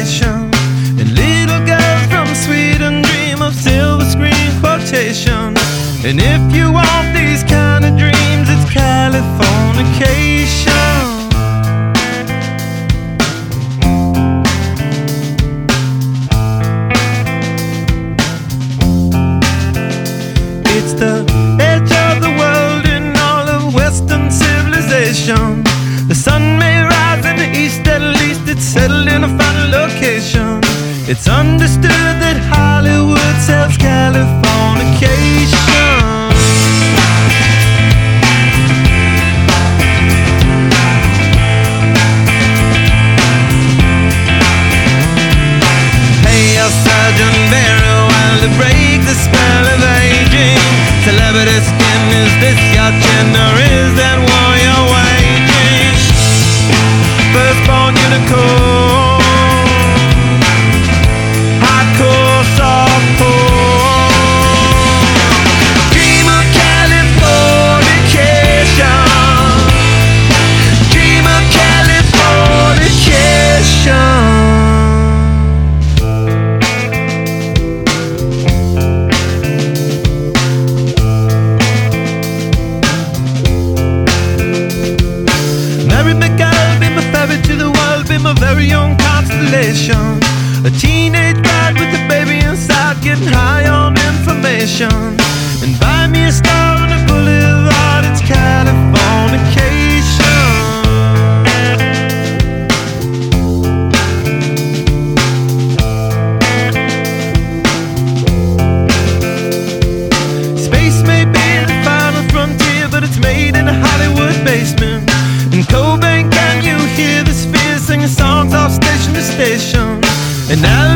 nation. And little girls from Sweden dream of silver screen quotation. And if you want these kind of dreams, it's Californication. The sun may rise in the east, at least it's settled in a final location. It's understood that Hollywood sells Californication. Hey, a surgeon very well to break the spell Mary McGill, be my ferry to the world, be my very own constellation. A teenage bride with a baby inside, getting high on information. And buy me a star And Alderon's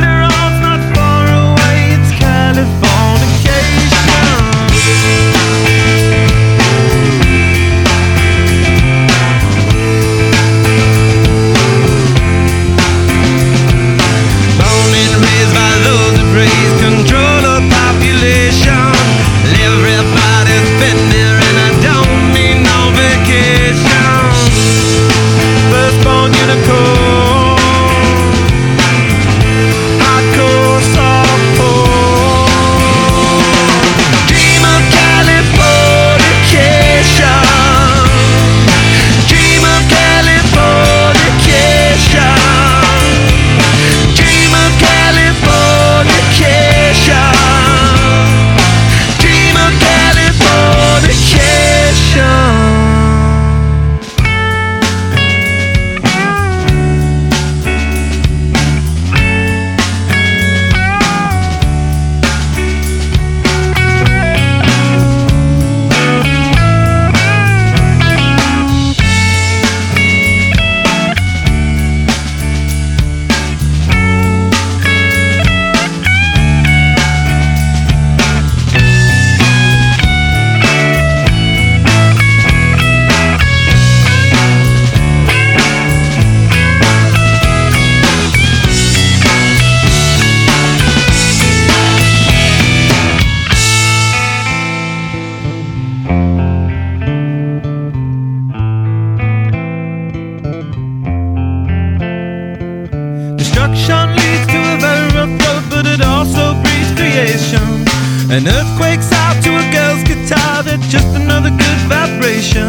An earthquake's out to a girl's guitar, that's just another good vibration.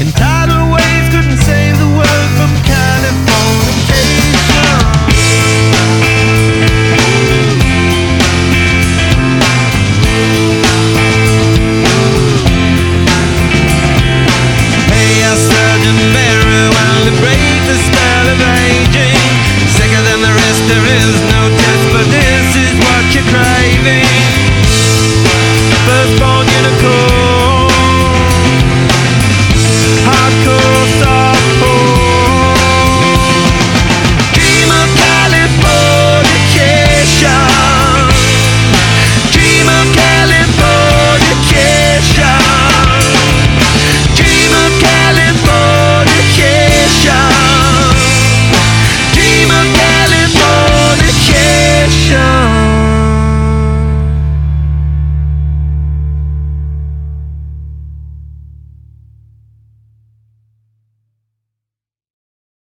And tidal waves